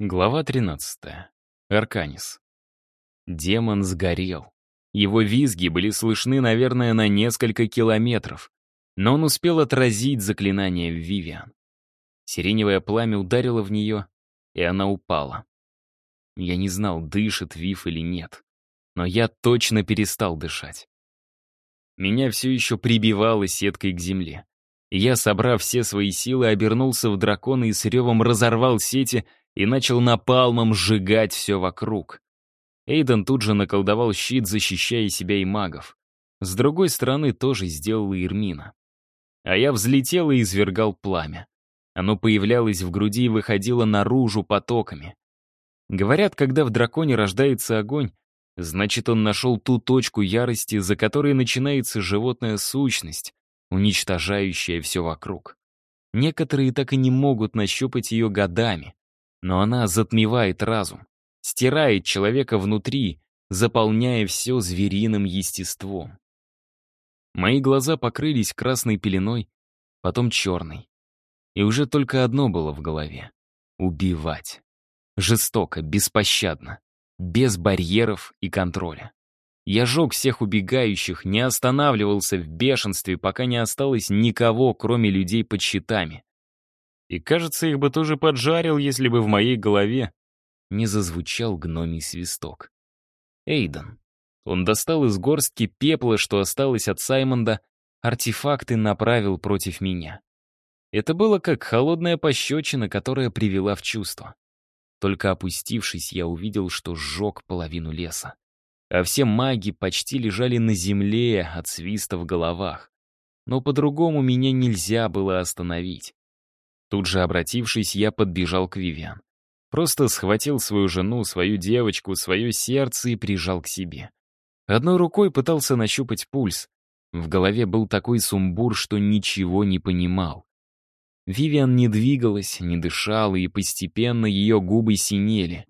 Глава 13. Арканис. Демон сгорел. Его визги были слышны, наверное, на несколько километров, но он успел отразить заклинание Вивиан. Сиреневое пламя ударило в нее, и она упала. Я не знал, дышит Вив или нет, но я точно перестал дышать. Меня все еще прибивало сеткой к земле. Я, собрав все свои силы, обернулся в дракона и с ревом разорвал сети — и начал напалмом сжигать все вокруг. Эйден тут же наколдовал щит, защищая себя и магов. С другой стороны тоже сделала Ирмина. А я взлетел и извергал пламя. Оно появлялось в груди и выходило наружу потоками. Говорят, когда в драконе рождается огонь, значит, он нашел ту точку ярости, за которой начинается животная сущность, уничтожающая все вокруг. Некоторые так и не могут нащупать ее годами, но она затмевает разум, стирает человека внутри, заполняя все звериным естеством. Мои глаза покрылись красной пеленой, потом черной. И уже только одно было в голове — убивать. Жестоко, беспощадно, без барьеров и контроля. Я жег всех убегающих, не останавливался в бешенстве, пока не осталось никого, кроме людей под щитами. И, кажется, их бы тоже поджарил, если бы в моей голове не зазвучал гномий свисток. Эйден. Он достал из горстки пепла, что осталось от Саймонда, артефакты направил против меня. Это было как холодная пощечина, которая привела в чувство. Только опустившись, я увидел, что сжег половину леса. А все маги почти лежали на земле от свиста в головах. Но по-другому меня нельзя было остановить. Тут же обратившись, я подбежал к Вивиан. Просто схватил свою жену, свою девочку, свое сердце и прижал к себе. Одной рукой пытался нащупать пульс. В голове был такой сумбур, что ничего не понимал. Вивиан не двигалась, не дышала, и постепенно ее губы синели.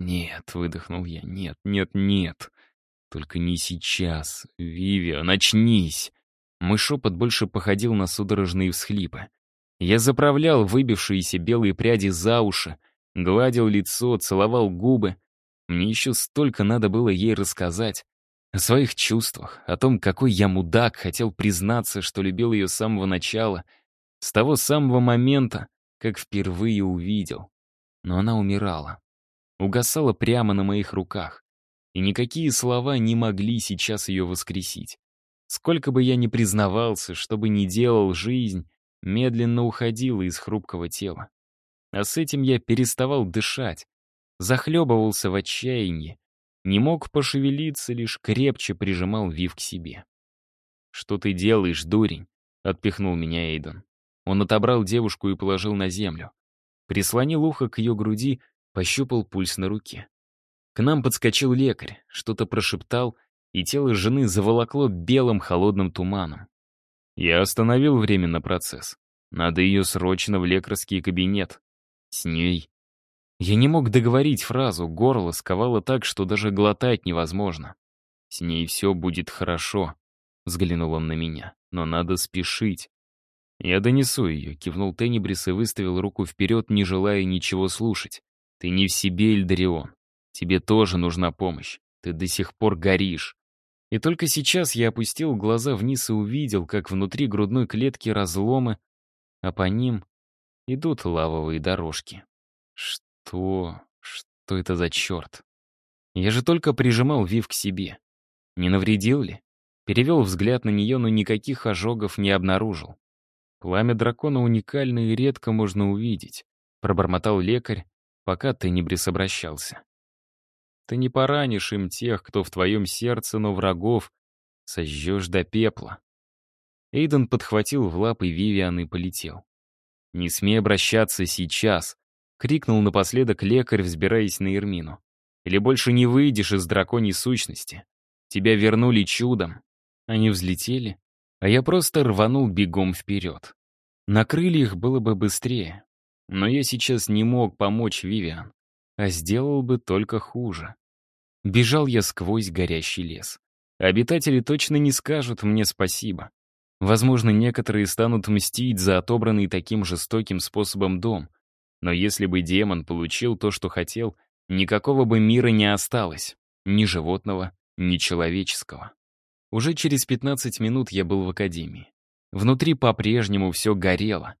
«Нет», — выдохнул я, — «нет, нет, нет. Только не сейчас. Вивиан, очнись!» Мой шепот больше походил на судорожные всхлипы. Я заправлял выбившиеся белые пряди за уши, гладил лицо, целовал губы. Мне еще столько надо было ей рассказать. О своих чувствах, о том, какой я мудак, хотел признаться, что любил ее с самого начала, с того самого момента, как впервые увидел. Но она умирала. Угасала прямо на моих руках. И никакие слова не могли сейчас ее воскресить. Сколько бы я ни признавался, что бы ни делал жизнь, медленно уходила из хрупкого тела. А с этим я переставал дышать, захлебывался в отчаянии, не мог пошевелиться, лишь крепче прижимал Вив к себе. «Что ты делаешь, дурень?» — отпихнул меня Эйден. Он отобрал девушку и положил на землю. Прислонил ухо к ее груди, пощупал пульс на руке. К нам подскочил лекарь, что-то прошептал, и тело жены заволокло белым холодным туманом. Я остановил временно процесс. Надо ее срочно в лекарский кабинет. С ней. Я не мог договорить фразу, горло сковало так, что даже глотать невозможно. С ней все будет хорошо, взглянул он на меня, но надо спешить. Я донесу ее, кивнул Тенебрис и выставил руку вперед, не желая ничего слушать. Ты не в себе, Эльдарион. Тебе тоже нужна помощь. Ты до сих пор горишь. И только сейчас я опустил глаза вниз и увидел, как внутри грудной клетки разломы, а по ним идут лавовые дорожки. Что? Что это за черт? Я же только прижимал Вив к себе. Не навредил ли? Перевел взгляд на нее, но никаких ожогов не обнаружил. Пламя дракона уникально и редко можно увидеть, пробормотал лекарь, пока Тенебрис обращался. Ты не поранишь им тех, кто в твоем сердце, но врагов сожжешь до пепла. Эйден подхватил в лапы Вивиан и полетел. «Не смей обращаться сейчас!» — крикнул напоследок лекарь, взбираясь на Ермину. «Или больше не выйдешь из драконьей сущности. Тебя вернули чудом». Они взлетели, а я просто рванул бегом вперед. На крыльях было бы быстрее, но я сейчас не мог помочь Вивиан а сделал бы только хуже. Бежал я сквозь горящий лес. Обитатели точно не скажут мне спасибо. Возможно, некоторые станут мстить за отобранный таким жестоким способом дом. Но если бы демон получил то, что хотел, никакого бы мира не осталось. Ни животного, ни человеческого. Уже через 15 минут я был в академии. Внутри по-прежнему все горело.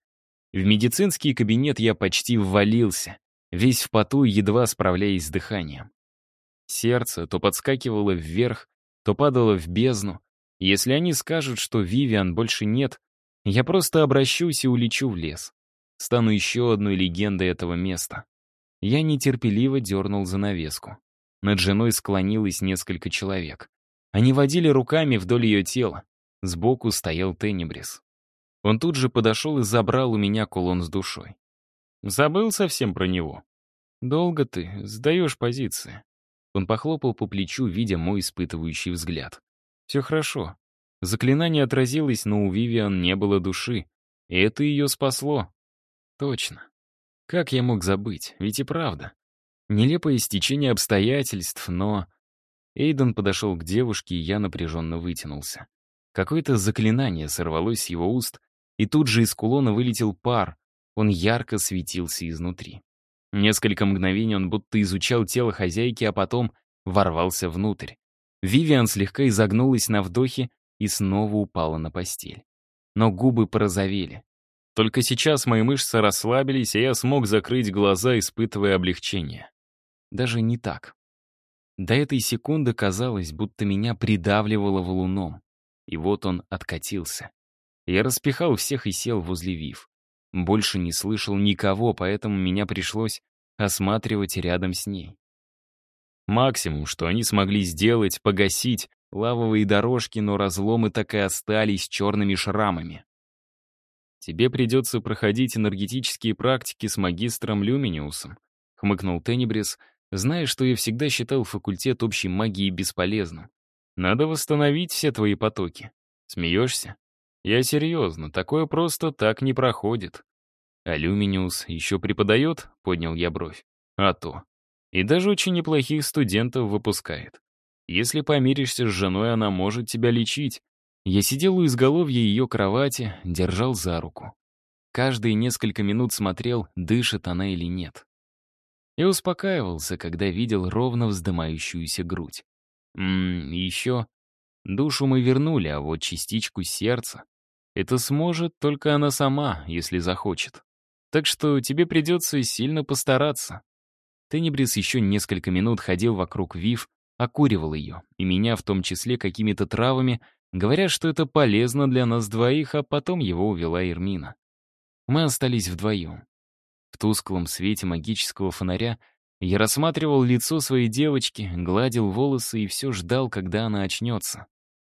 В медицинский кабинет я почти ввалился, весь в поту едва справляясь с дыханием. Сердце то подскакивало вверх, то падало в бездну. Если они скажут, что Вивиан больше нет, я просто обращусь и улечу в лес. Стану еще одной легендой этого места. Я нетерпеливо дернул занавеску. Над женой склонилось несколько человек. Они водили руками вдоль ее тела. Сбоку стоял Тенебрис. Он тут же подошел и забрал у меня кулон с душой. Забыл совсем про него. Долго ты сдаешь позиции. Он похлопал по плечу, видя мой испытывающий взгляд. Все хорошо. Заклинание отразилось, но у Вивиан не было души. И это ее спасло. Точно. Как я мог забыть? Ведь и правда. Нелепое стечение обстоятельств, но... Эйден подошел к девушке, и я напряженно вытянулся. Какое-то заклинание сорвалось с его уст, и тут же из кулона вылетел пар. Он ярко светился изнутри. Несколько мгновений он будто изучал тело хозяйки, а потом ворвался внутрь. Вивиан слегка изогнулась на вдохе и снова упала на постель. Но губы порозовели. Только сейчас мои мышцы расслабились, и я смог закрыть глаза, испытывая облегчение. Даже не так. До этой секунды казалось, будто меня придавливало валуном. И вот он откатился. Я распихал всех и сел возле Вив. Больше не слышал никого, поэтому меня пришлось осматривать рядом с ней. Максимум, что они смогли сделать, погасить лавовые дорожки, но разломы так и остались черными шрамами. «Тебе придется проходить энергетические практики с магистром Люминиусом», — хмыкнул Тенебрис, зная, что я всегда считал факультет общей магии бесполезным. «Надо восстановить все твои потоки. Смеешься? Я серьезно, такое просто так не проходит». «А Люминиус еще преподает?» — поднял я бровь. «А то. И даже очень неплохих студентов выпускает. Если помиришься с женой, она может тебя лечить, я сидел у изголовья ее кровати, держал за руку. Каждые несколько минут смотрел, дышит она или нет. И успокаивался, когда видел ровно вздымающуюся грудь. Ммм, еще душу мы вернули, а вот частичку сердца. Это сможет только она сама, если захочет. Так что тебе придется сильно постараться. Тенебрис еще несколько минут ходил вокруг Вив, окуривал ее, и меня в том числе какими-то травами — Говорят, что это полезно для нас двоих, а потом его увела Ирмина. Мы остались вдвоем. В тусклом свете магического фонаря я рассматривал лицо своей девочки, гладил волосы и все ждал, когда она очнется.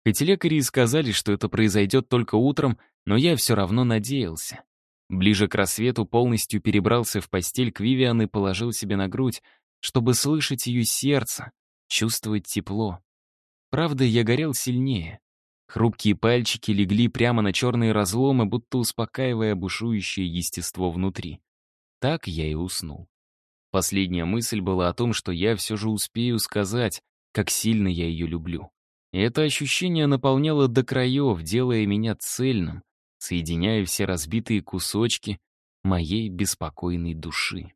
Хоть лекари и сказали, что это произойдет только утром, но я все равно надеялся. Ближе к рассвету полностью перебрался в постель к Вивиан и положил себе на грудь, чтобы слышать ее сердце, чувствовать тепло. Правда, я горел сильнее. Хрупкие пальчики легли прямо на черные разломы, будто успокаивая бушующее естество внутри. Так я и уснул. Последняя мысль была о том, что я все же успею сказать, как сильно я ее люблю. И это ощущение наполняло до краев, делая меня цельным, соединяя все разбитые кусочки моей беспокойной души.